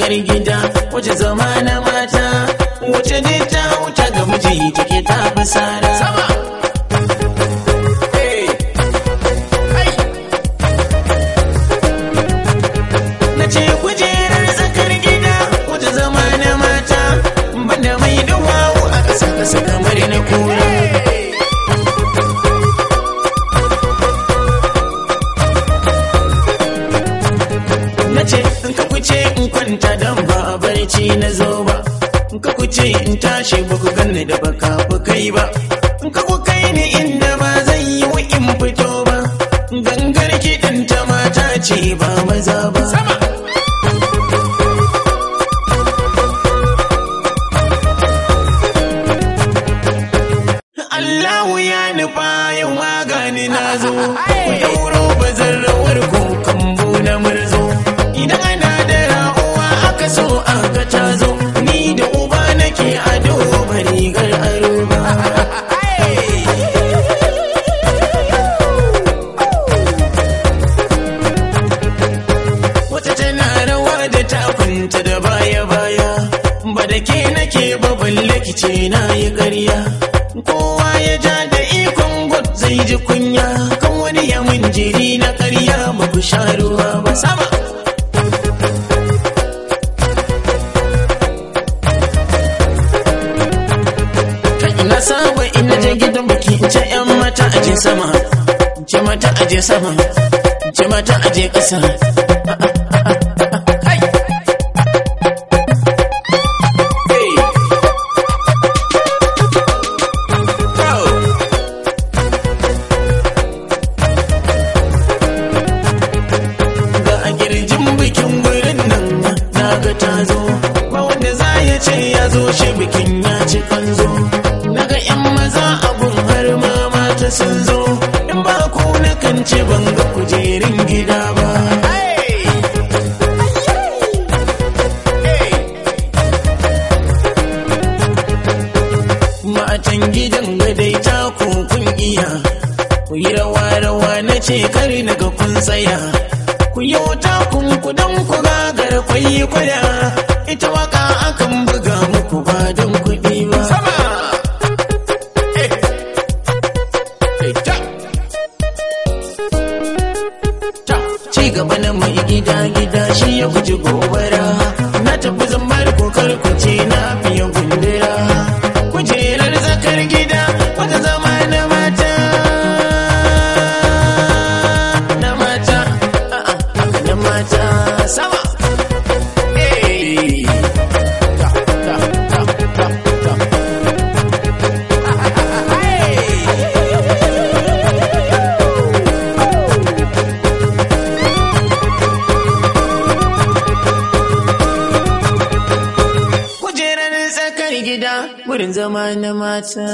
tsakar gida wace zama na mata. Wace ne ta wuta ga miji take ta fasara sama. Na ce kujerar tsakar gida wace zama na mata. Banda mai duwawu a ƙasa ƙasa kamar na kura. Na ce barci na zo ba. In ka kuce in tashi ba ku ganni da baka ku kai ba. In ka ku kai ni inda ba zan yi wa in fito ba. Gangar kiɗan ta mata ce ba maza ba. Sama. Allahu ya nufa yau magani na zo. Ku da ke nake ba balle kice na yi ƙarya. Kowa ya ja da ikon god zai ji kunya. Kan wani ya mun jiri na ƙarya ba ku sha ruwa ba sama. Ina saba ina je gidan baki in ce yan mata aje sama. Ce mata aje sama. Ce mata ƙasa. Ga ta zo ba wanda za ya ce ya zo shi bikin ya ci kanzo na ga yan maza abun har ma mata sun zo in ba ku na kan ce ban ga kujerin gida ba. Matan gidan gadai ta kun iya ku yi rawa rawa na ce kar na ga kun tsaya. Ku yi wuta kun ku don ku gagar kwayi ƙwaya ita waƙa akan buga muku ba don kuɗi ba. Sama! Ci gaba na mai gida gida shi ya guji gobara. Na tafi zambar kokar kuce na fiye gundura. Kujerar zakar gida wurin zama na mata.